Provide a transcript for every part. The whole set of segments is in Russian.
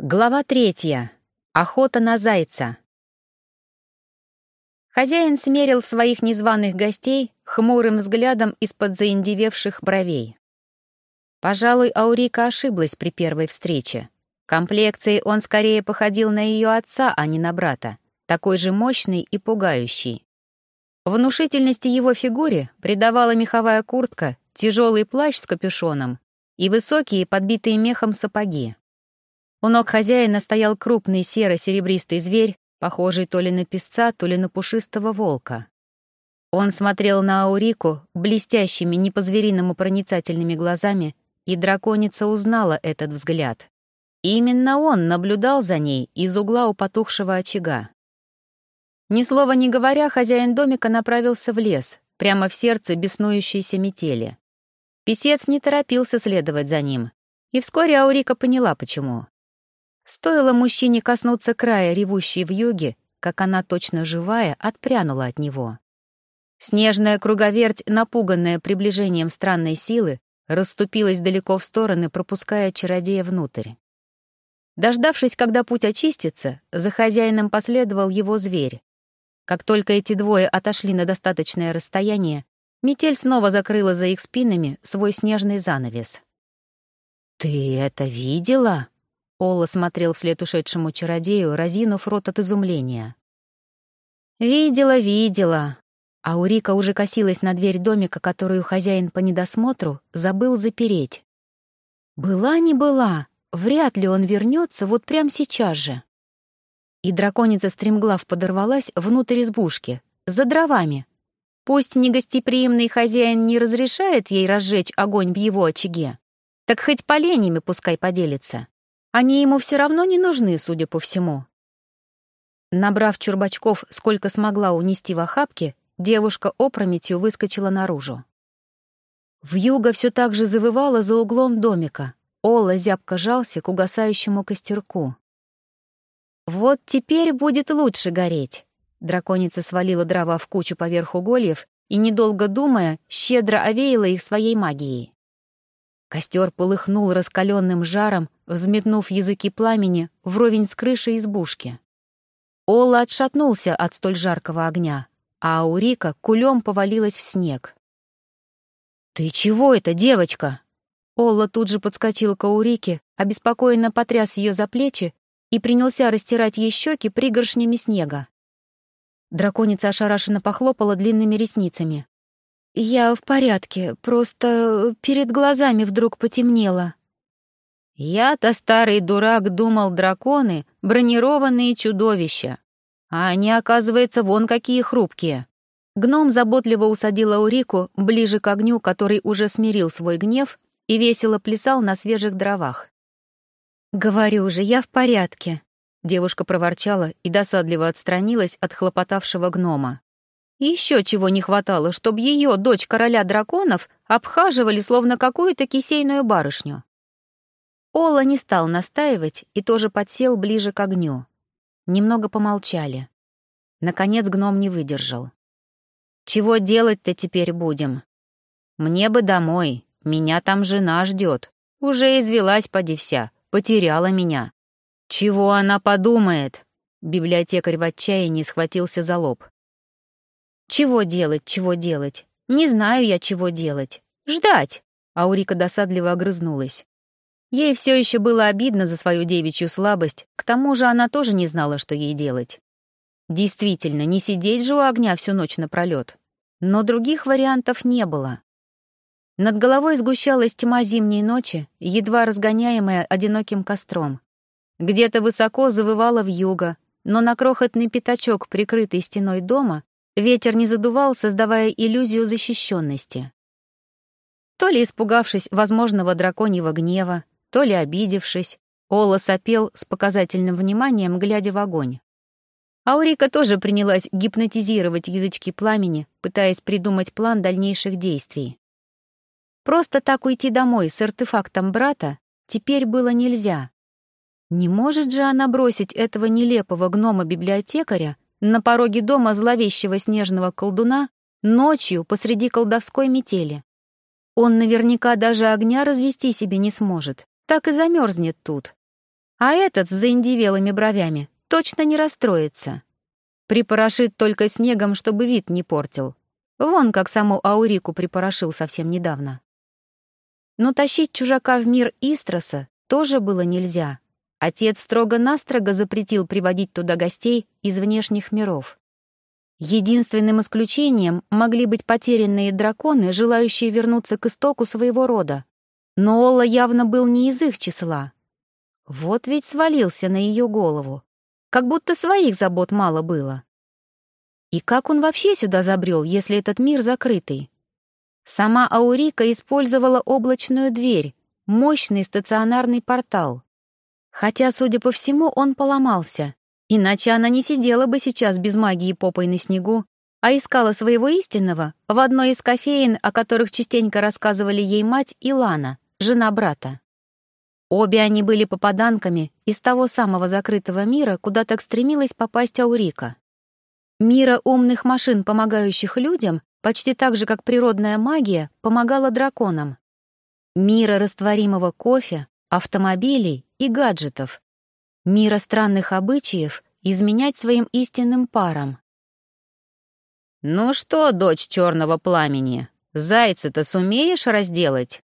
Глава третья. Охота на зайца. Хозяин смерил своих незваных гостей хмурым взглядом из-под заиндевевших бровей. Пожалуй, Аурика ошиблась при первой встрече. Комплекцией он скорее походил на ее отца, а не на брата, такой же мощный и пугающий. Внушительности его фигуре придавала меховая куртка, тяжелый плащ с капюшоном и высокие, подбитые мехом сапоги. У ног хозяина стоял крупный серо-серебристый зверь, похожий то ли на песца, то ли на пушистого волка. Он смотрел на Аурику блестящими, не по-звериному проницательными глазами, и драконица узнала этот взгляд. Именно он наблюдал за ней из угла у потухшего очага. Ни слова не говоря, хозяин домика направился в лес, прямо в сердце беснующейся метели. Песец не торопился следовать за ним, и вскоре Аурика поняла, почему. Стоило мужчине коснуться края ревущей в юге, как она, точно живая, отпрянула от него. Снежная круговерть, напуганная приближением странной силы, расступилась далеко в стороны, пропуская чародея внутрь. Дождавшись, когда путь очистится, за хозяином последовал его зверь. Как только эти двое отошли на достаточное расстояние, метель снова закрыла за их спинами свой снежный занавес. «Ты это видела?» Олла смотрел вслед ушедшему чародею, разинув рот от изумления. «Видела, видела». Аурика уже косилась на дверь домика, которую хозяин по недосмотру забыл запереть. «Была не была, вряд ли он вернется вот прямо сейчас же». И драконица стремглав подорвалась внутрь избушки, за дровами. Пусть негостеприимный хозяин не разрешает ей разжечь огонь в его очаге, так хоть поленьями пускай поделится. Они ему все равно не нужны, судя по всему. Набрав чурбачков, сколько смогла унести в охапке, девушка опрометью выскочила наружу. Вьюга все так же завывала за углом домика. Ола зябко жался к угасающему костерку. «Вот теперь будет лучше гореть!» Драконица свалила дрова в кучу поверх угольев и, недолго думая, щедро овеяла их своей магией. Костер полыхнул раскаленным жаром, взметнув языки пламени вровень с крышей избушки. Олла отшатнулся от столь жаркого огня, а Аурика кулем повалилась в снег. «Ты чего это, девочка?» Олла тут же подскочил к Аурике, обеспокоенно потряс ее за плечи и принялся растирать ей щеки пригоршнями снега. Драконица ошарашенно похлопала длинными ресницами. «Я в порядке, просто перед глазами вдруг потемнело». «Я-то, старый дурак, думал, драконы — бронированные чудовища. А они, оказывается, вон какие хрупкие». Гном заботливо усадил Аурику ближе к огню, который уже смирил свой гнев и весело плясал на свежих дровах. «Говорю же, я в порядке», — девушка проворчала и досадливо отстранилась от хлопотавшего гнома. Еще чего не хватало, чтобы ее, дочь короля драконов, обхаживали словно какую-то кисейную барышню. Ола не стал настаивать и тоже подсел ближе к огню. Немного помолчали. Наконец гном не выдержал. «Чего делать-то теперь будем? Мне бы домой, меня там жена ждет. Уже извелась поди вся, потеряла меня. Чего она подумает?» Библиотекарь в отчаянии схватился за лоб. Чего делать, чего делать? Не знаю я, чего делать. Ждать!» Аурика досадливо огрызнулась. Ей все еще было обидно за свою девичью слабость, к тому же она тоже не знала, что ей делать. Действительно, не сидеть же у огня всю ночь напролет. Но других вариантов не было. Над головой сгущалась тьма зимней ночи, едва разгоняемая одиноким костром. Где-то высоко завывала вьюга, но на крохотный пятачок, прикрытый стеной дома, Ветер не задувал, создавая иллюзию защищенности. То ли испугавшись возможного драконьего гнева, то ли обидевшись, Ола сопел с показательным вниманием, глядя в огонь. Аурика тоже принялась гипнотизировать язычки пламени, пытаясь придумать план дальнейших действий. Просто так уйти домой с артефактом брата теперь было нельзя. Не может же она бросить этого нелепого гнома-библиотекаря на пороге дома зловещего снежного колдуна ночью посреди колдовской метели. Он наверняка даже огня развести себе не сможет, так и замерзнет тут. А этот с заиндивелыми бровями точно не расстроится. Припорошит только снегом, чтобы вид не портил. Вон как саму Аурику припорошил совсем недавно. Но тащить чужака в мир Истроса тоже было нельзя. Отец строго-настрого запретил приводить туда гостей из внешних миров. Единственным исключением могли быть потерянные драконы, желающие вернуться к истоку своего рода. Но Олла явно был не из их числа. Вот ведь свалился на ее голову. Как будто своих забот мало было. И как он вообще сюда забрел, если этот мир закрытый? Сама Аурика использовала облачную дверь, мощный стационарный портал. Хотя, судя по всему, он поломался, Иначе она не сидела бы сейчас без магии попой на снегу, а искала своего истинного в одной из кофеин, о которых частенько рассказывали ей мать и Лана, жена брата. Обе они были попаданками из того самого закрытого мира, куда так стремилась попасть Аурика. Мира умных машин, помогающих людям, почти так же, как природная магия, помогала драконам. Мира растворимого кофе, автомобилей и гаджетов, мира странных обычаев изменять своим истинным парам. «Ну что, дочь черного пламени, зайца-то сумеешь разделать?»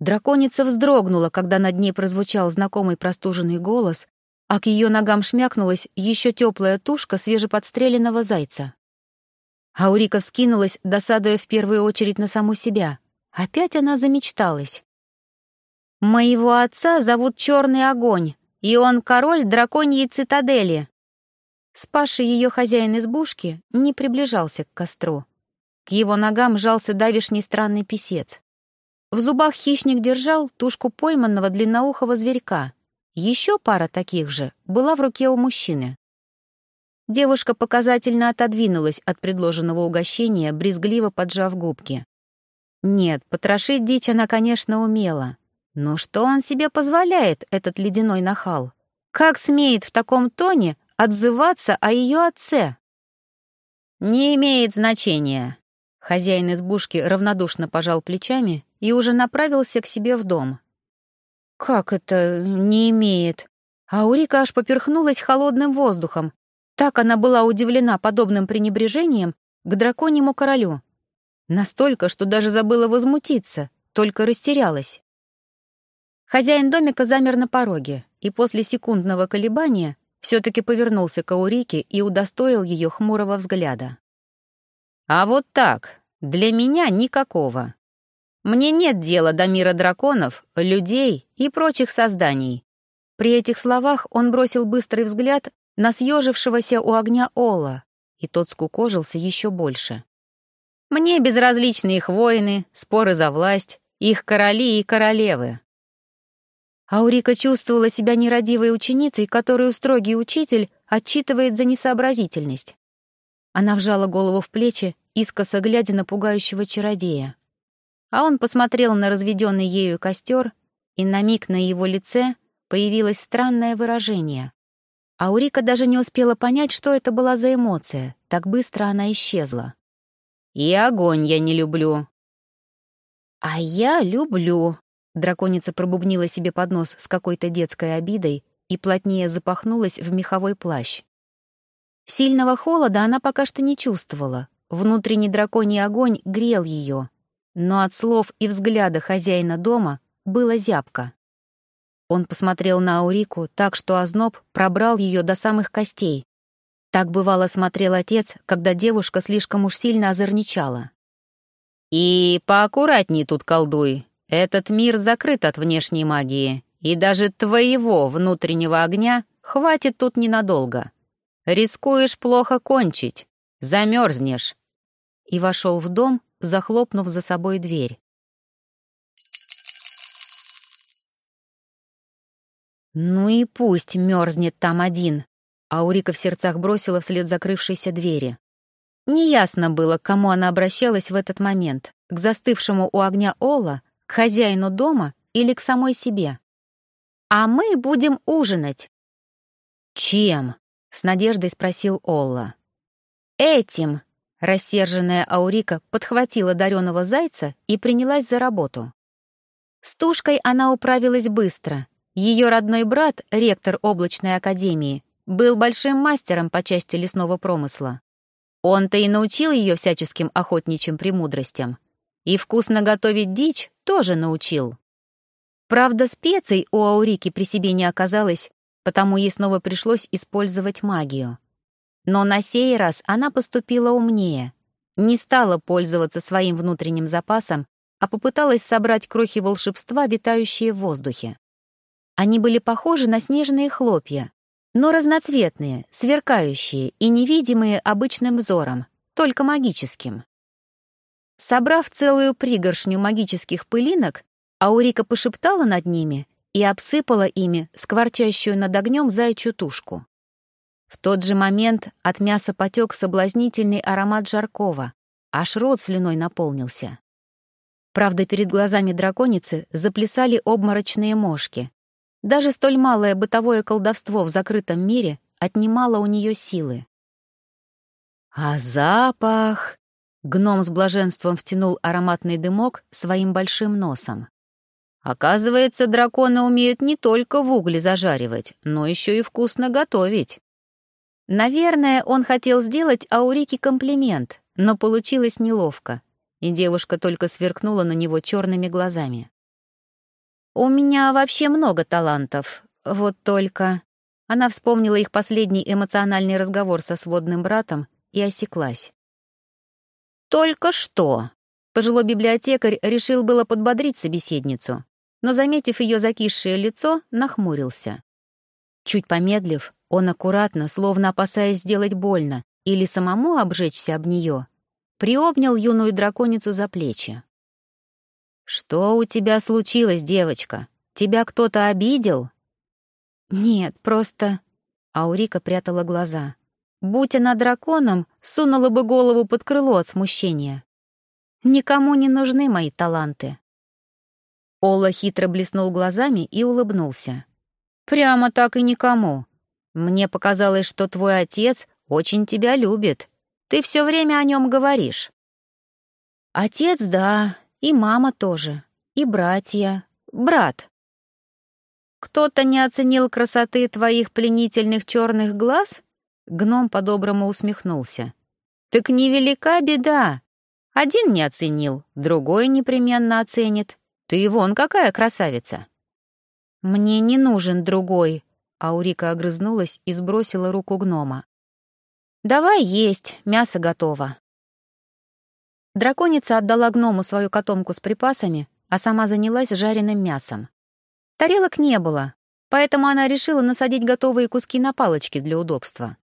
Драконица вздрогнула, когда над ней прозвучал знакомый простуженный голос, а к ее ногам шмякнулась еще теплая тушка свежеподстреленного зайца. Аурика вскинулась, досадуя в первую очередь на саму себя. Опять она замечталась. «Моего отца зовут Черный Огонь», и он король драконьей цитадели. Спасший ее хозяин избушки не приближался к костру. К его ногам жался давишний странный писец. В зубах хищник держал тушку пойманного длинноухого зверька. Еще пара таких же была в руке у мужчины. Девушка показательно отодвинулась от предложенного угощения, брезгливо поджав губки. Нет, потрошить дичь она, конечно, умела. Но что он себе позволяет, этот ледяной нахал? Как смеет в таком тоне отзываться о ее отце? Не имеет значения. Хозяин избушки равнодушно пожал плечами и уже направился к себе в дом. Как это не имеет? Аурика аж поперхнулась холодным воздухом. Так она была удивлена подобным пренебрежением к драконьему королю. Настолько, что даже забыла возмутиться, только растерялась. Хозяин домика замер на пороге и после секундного колебания все-таки повернулся к Аурике и удостоил ее хмурого взгляда. «А вот так, для меня никакого. Мне нет дела до мира драконов, людей и прочих созданий». При этих словах он бросил быстрый взгляд на съежившегося у огня Ола, и тот скукожился еще больше. «Мне безразличны их воины, споры за власть, их короли и королевы. Аурика чувствовала себя нерадивой ученицей, которую строгий учитель отчитывает за несообразительность. Она вжала голову в плечи, искоса глядя на пугающего чародея. А он посмотрел на разведенный ею костер, и на миг на его лице появилось странное выражение. Аурика даже не успела понять, что это была за эмоция, так быстро она исчезла. «И огонь я не люблю». «А я люблю», Драконица пробубнила себе под нос с какой-то детской обидой и плотнее запахнулась в меховой плащ. Сильного холода она пока что не чувствовала. Внутренний драконий огонь грел ее, но от слов и взгляда хозяина дома было зябко. Он посмотрел на Аурику так, что озноб пробрал ее до самых костей. Так бывало смотрел отец, когда девушка слишком уж сильно озорничала. «И поаккуратней тут колдуй, этот мир закрыт от внешней магии, и даже твоего внутреннего огня хватит тут ненадолго. Рискуешь плохо кончить, замерзнешь. И вошел в дом, захлопнув за собой дверь. «Ну и пусть мерзнет там один», — Аурика в сердцах бросила вслед закрывшейся двери. Неясно было, к кому она обращалась в этот момент, к застывшему у огня Ола к хозяину дома или к самой себе. «А мы будем ужинать». «Чем?» — с надеждой спросил Олла. «Этим!» — рассерженная Аурика подхватила дареного зайца и принялась за работу. С тушкой она управилась быстро. Ее родной брат, ректор облачной академии, был большим мастером по части лесного промысла. Он-то и научил ее всяческим охотничьим премудростям. И вкусно готовить дичь тоже научил. Правда, специй у Аурики при себе не оказалось, потому ей снова пришлось использовать магию. Но на сей раз она поступила умнее. Не стала пользоваться своим внутренним запасом, а попыталась собрать крохи волшебства, витающие в воздухе. Они были похожи на снежные хлопья, но разноцветные, сверкающие и невидимые обычным взором, только магическим. Собрав целую пригоршню магических пылинок, Аурика пошептала над ними и обсыпала ими скворчащую над огнем заячью тушку. В тот же момент от мяса потек соблазнительный аромат жаркого, аж рот слюной наполнился. Правда, перед глазами драконицы заплясали обморочные мошки, даже столь малое бытовое колдовство в закрытом мире отнимало у нее силы. А запах... Гном с блаженством втянул ароматный дымок своим большим носом. Оказывается, драконы умеют не только в угле зажаривать, но еще и вкусно готовить. Наверное, он хотел сделать Аурике комплимент, но получилось неловко, и девушка только сверкнула на него черными глазами. «У меня вообще много талантов. Вот только...» Она вспомнила их последний эмоциональный разговор со сводным братом и осеклась. «Только что!» Пожилой библиотекарь решил было подбодрить собеседницу, но, заметив ее закисшее лицо, нахмурился. Чуть помедлив, он аккуратно, словно опасаясь сделать больно или самому обжечься об нее, приобнял юную драконицу за плечи. «Что у тебя случилось, девочка? Тебя кто-то обидел?» «Нет, просто...» Аурика прятала глаза. «Будь она драконом, сунула бы голову под крыло от смущения. Никому не нужны мои таланты». Ола хитро блеснул глазами и улыбнулся. «Прямо так и никому. Мне показалось, что твой отец очень тебя любит. Ты все время о нем говоришь». «Отец, да, и мама тоже. И братья. Брат. Кто-то не оценил красоты твоих пленительных черных глаз? Гном по-доброму усмехнулся. Так невелика беда. Один не оценил, другой непременно оценит. Ты вон какая красавица. Мне не нужен другой. Аурика огрызнулась и сбросила руку гнома. «Давай есть, мясо готово». Драконица отдала гному свою котомку с припасами, а сама занялась жареным мясом. Тарелок не было, поэтому она решила насадить готовые куски на палочки для удобства.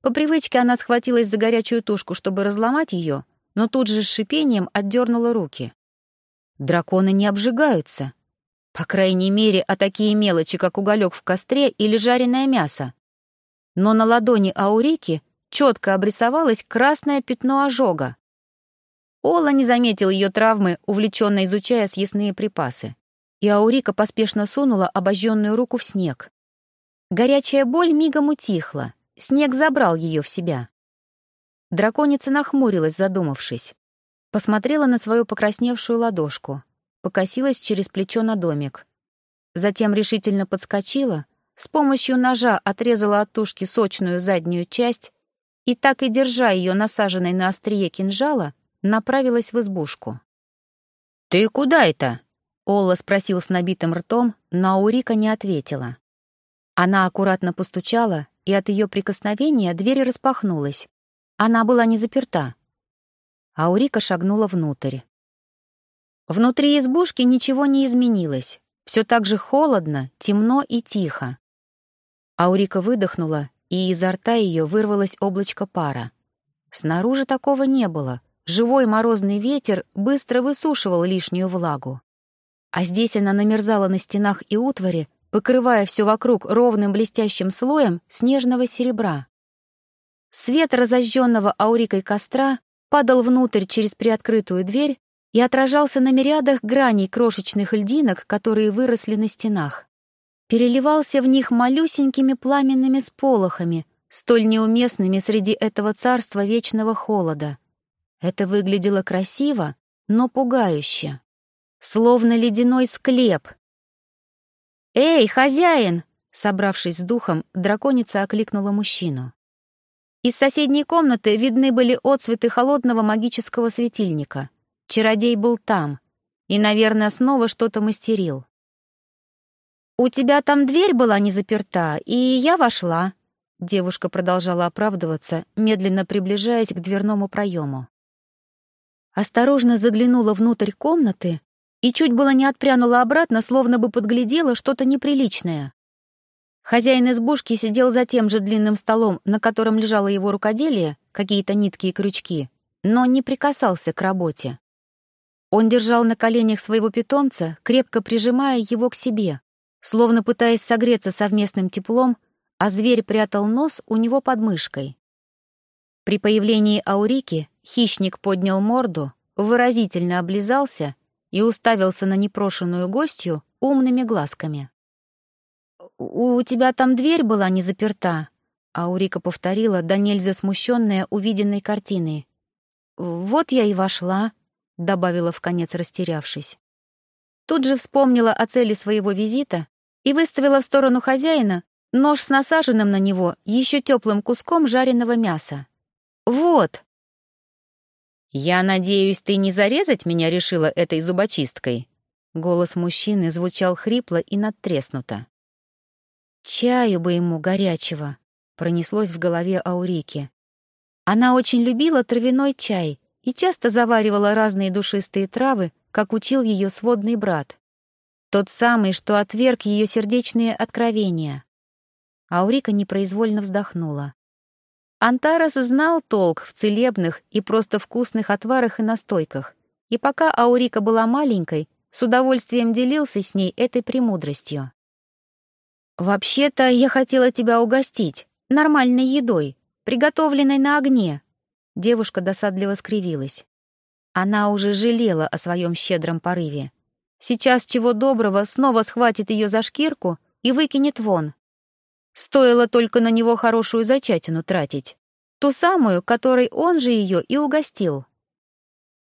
По привычке она схватилась за горячую тушку, чтобы разломать ее, но тут же с шипением отдернула руки. Драконы не обжигаются. По крайней мере, а такие мелочи, как уголек в костре или жареное мясо. Но на ладони Аурики четко обрисовалось красное пятно ожога. Ола не заметил ее травмы, увлеченно изучая съестные припасы. И Аурика поспешно сунула обожженную руку в снег. Горячая боль мигом утихла, снег забрал ее в себя. Драконица нахмурилась, задумавшись. Посмотрела на свою покрасневшую ладошку, покосилась через плечо на домик. Затем решительно подскочила, с помощью ножа отрезала от тушки сочную заднюю часть и, так и держа ее насаженной на острие кинжала, направилась в избушку. «Ты куда это?» — Олла спросил с набитым ртом, но Аурика не ответила. Она аккуратно постучала, и от ее прикосновения дверь распахнулась. Она была не заперта. Аурика шагнула внутрь. Внутри избушки ничего не изменилось. Все так же холодно, темно и тихо. Аурика выдохнула, и изо рта ее вырвалось облачко пара. Снаружи такого не было, Живой морозный ветер быстро высушивал лишнюю влагу. А здесь она намерзала на стенах и утвари, покрывая все вокруг ровным блестящим слоем снежного серебра. Свет разожженного аурикой костра падал внутрь через приоткрытую дверь и отражался на мириадах граней крошечных льдинок, которые выросли на стенах. Переливался в них малюсенькими пламенными сполохами, столь неуместными среди этого царства вечного холода. Это выглядело красиво, но пугающе. Словно ледяной склеп. «Эй, хозяин!» Собравшись с духом, драконица окликнула мужчину. Из соседней комнаты видны были отцветы холодного магического светильника. Чародей был там и, наверное, снова что-то мастерил. «У тебя там дверь была не заперта, и я вошла», Девушка продолжала оправдываться, медленно приближаясь к дверному проему. Осторожно заглянула внутрь комнаты и чуть было не отпрянула обратно, словно бы подглядела что-то неприличное. Хозяин избушки сидел за тем же длинным столом, на котором лежало его рукоделие, какие-то нитки и крючки, но не прикасался к работе. Он держал на коленях своего питомца, крепко прижимая его к себе, словно пытаясь согреться совместным теплом, а зверь прятал нос у него под мышкой. При появлении Аурики хищник поднял морду, выразительно облизался и уставился на непрошенную гостью умными глазками. «У тебя там дверь была не заперта», — Аурика повторила, да нельзя смущенная увиденной картиной. «Вот я и вошла», — добавила в конец растерявшись. Тут же вспомнила о цели своего визита и выставила в сторону хозяина Нож с насаженным на него еще теплым куском жареного мяса. «Вот!» «Я надеюсь, ты не зарезать меня решила этой зубочисткой?» Голос мужчины звучал хрипло и надтреснуто. «Чаю бы ему горячего», — пронеслось в голове Аурики. Она очень любила травяной чай и часто заваривала разные душистые травы, как учил ее сводный брат. Тот самый, что отверг ее сердечные откровения. Аурика непроизвольно вздохнула. Антарес знал толк в целебных и просто вкусных отварах и настойках, и пока Аурика была маленькой, с удовольствием делился с ней этой премудростью. «Вообще-то я хотела тебя угостить, нормальной едой, приготовленной на огне». Девушка досадливо скривилась. Она уже жалела о своем щедром порыве. Сейчас чего доброго снова схватит ее за шкирку и выкинет вон. Стоило только на него хорошую зачатину тратить. Ту самую, которой он же ее и угостил.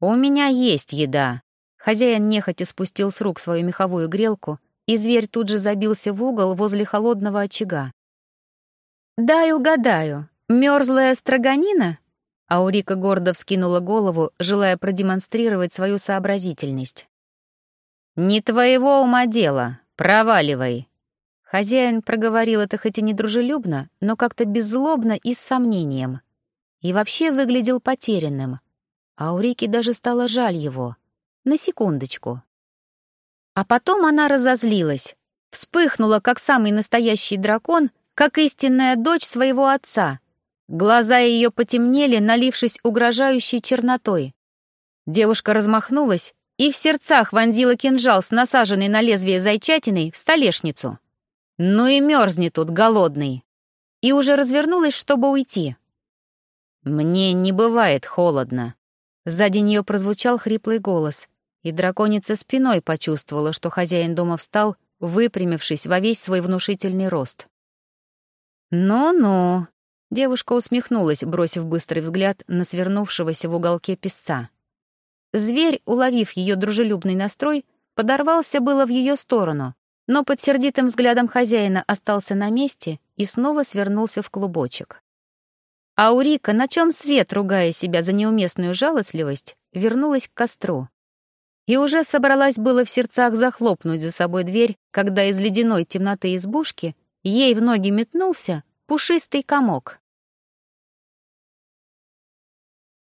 «У меня есть еда». Хозяин нехотя спустил с рук свою меховую грелку, и зверь тут же забился в угол возле холодного очага. «Дай угадаю, мерзлая строганина?» Аурика гордо вскинула голову, желая продемонстрировать свою сообразительность. «Не твоего ума дело, проваливай», Хозяин проговорил это хоть и недружелюбно, но как-то беззлобно и с сомнением. И вообще выглядел потерянным. А у Рики даже стало жаль его. На секундочку. А потом она разозлилась. Вспыхнула, как самый настоящий дракон, как истинная дочь своего отца. Глаза ее потемнели, налившись угрожающей чернотой. Девушка размахнулась и в сердцах вонзила кинжал с насаженной на лезвие зайчатиной в столешницу. Ну и мерзни тут, голодный. И уже развернулась, чтобы уйти. Мне не бывает холодно. Сзади нее прозвучал хриплый голос, и драконица спиной почувствовала, что хозяин дома встал, выпрямившись во весь свой внушительный рост. «Ну-ну», — девушка усмехнулась, бросив быстрый взгляд на свернувшегося в уголке песца. Зверь, уловив ее дружелюбный настрой, подорвался было в ее сторону, но под сердитым взглядом хозяина остался на месте и снова свернулся в клубочек. Аурика, на чем свет, ругая себя за неуместную жалостливость, вернулась к костру. И уже собралась было в сердцах захлопнуть за собой дверь, когда из ледяной темноты избушки ей в ноги метнулся пушистый комок.